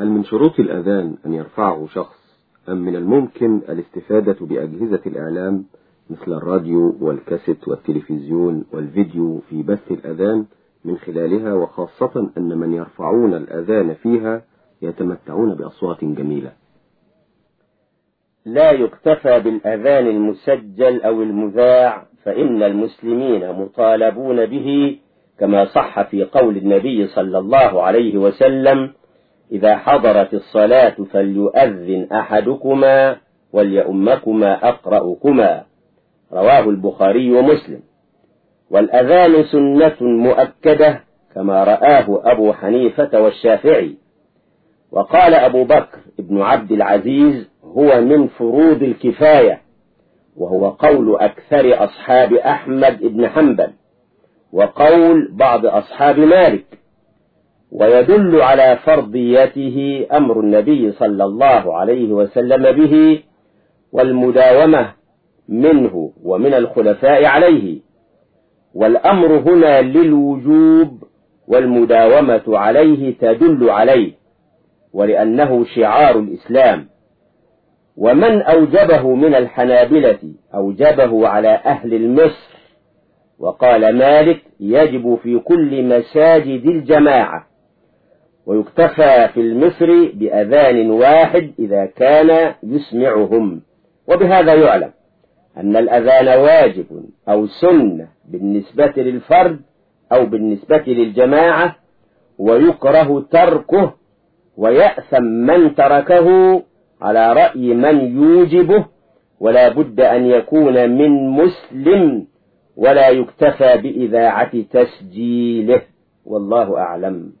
هل من شروط الأذان أن يرفعه شخص أم من الممكن الاستفادة بأجهزة الإعلام مثل الراديو والكاسيت والتلفزيون والفيديو في بث الأذان من خلالها وخاصة أن من يرفعون الأذان فيها يتمتعون بأصوات جميلة؟ لا يكتفى بالأذان المسجل أو المذاع فإن المسلمين مطالبون به كما صح في قول النبي صلى الله عليه وسلم إذا حضرت الصلاة فليؤذن أحدكما وليؤمكما أقرأكما. رواه البخاري ومسلم. والأذان سنة مؤكدة كما رآه أبو حنيفة والشافعي. وقال أبو بكر ابن عبد العزيز هو من فروض الكفاية وهو قول أكثر أصحاب أحمد بن حنبل وقول بعض أصحاب مالك. ويدل على فرضيته أمر النبي صلى الله عليه وسلم به والمداومة منه ومن الخلفاء عليه. والأمر هنا للوجوب والمداومة عليه تدل عليه ولأنه شعار الإسلام. ومن أوجبه من الحنابلة أوجبه على أهل المصر وقال مالك يجب في كل مساجد الجماعة ويكتفى في المصر بأذان واحد إذا كان يسمعهم. وبهذا يعلم أن الأذان واجب أو سنة بالنسبة للفرد أو بالنسبة للجماعة ويكره تركه ويأثم من تركه على رأي من يوجبه ولا بد أن يكون من مسلم ولا يكتفى بإذاعة تسجيله. والله أعلم.